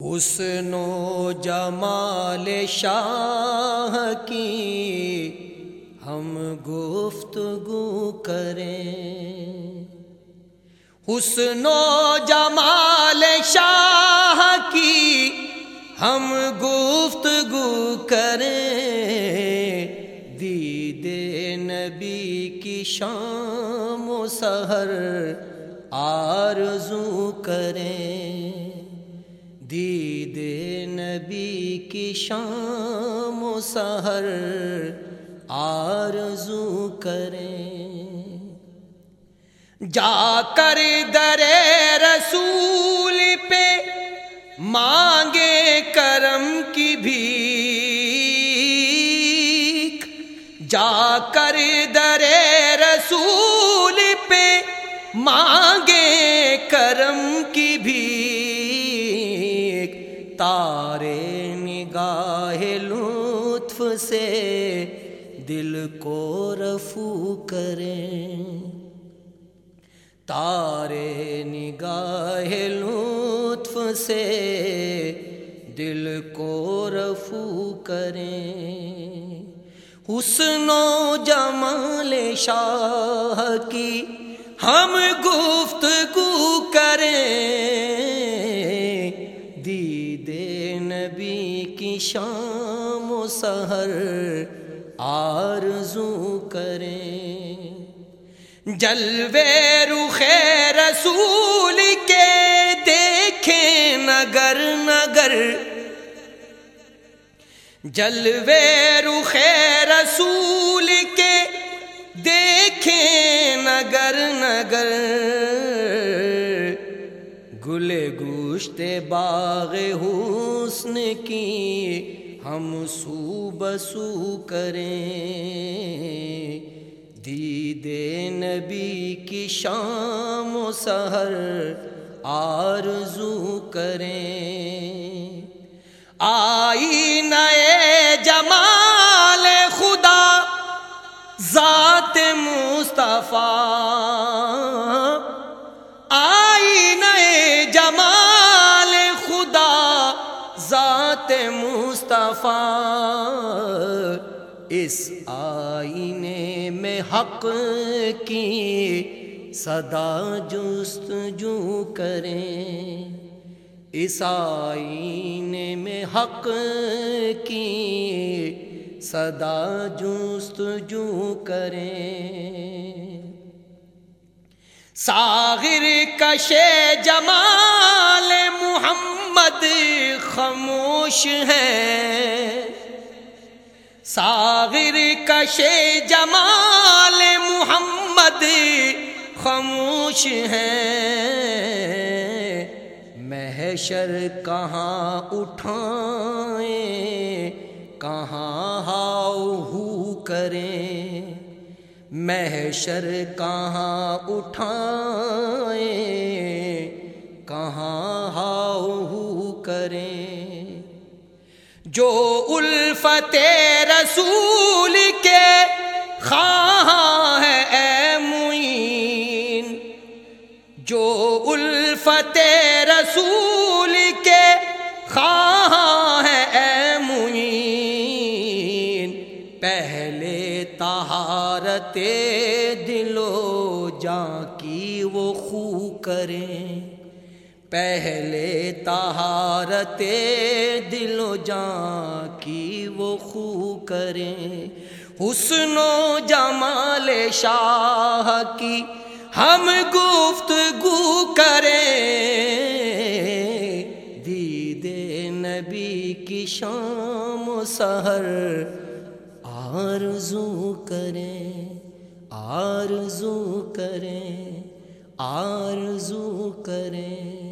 حسن و جمال شاہ کی ہم گفتگو کریں۔ حسن و جمال شاہ کی ہم گفتگو کریں۔ دید نبی کی شام و سحر آرزو کریں۔ دید نبی کی شام و سحر آرزو کریں۔ جا کر در رسول پہ مانگے کرم کی بھی جا کر در تارے نگاہ لطف سے دل کو رفو کریں۔ تارے نگاہ لطف سے دل کو رفو کریں۔ حسن و جمال شاہ کی ہم گفتگو کریں۔ نبی کی شام و سحر آرزو کریں۔ جلوے رخ رسول کے دیکھیں نگر نگر۔ جلوے رخ رسول کے دیکھیں نگر نگر۔ گل گوشت باغ حسن کی ہم سو بسو کریں۔ دید نبی کی شام و سحر آرزو کریں۔ آئی نئے جمال خدا، ذات مصطفیٰ۔ ذات مصطفیٰ، اس آئینے میں حق کی صدا جست جو کریں۔ اس آئینے میں حق کی صدا جست جو کریں۔ ساغر کشے جمال محمد خاموش ہے۔ ساغر کشے جمال محمد خاموش ہے۔ محشر کہاں اٹھائیں، کہاں ہاؤ ہو کریں۔ محشر کہاں اٹھائیں، کہاں ہاؤ ہو کریں۔ جو الفت رسول کے خواہاں ہے اے معین، جو الفت رسول کے خواہاں ہے اے معین۔ پہلے تہارت دل و جاں کی وہ خو کریں۔ پہلے تہارت دل و جاں کی وہ خو کریں۔ حسن و جمال شاہ کی ہم گفتگو کریں۔ دید نبی کی شام و سحر آرزو کریں آرزو کریں آرزو کریں۔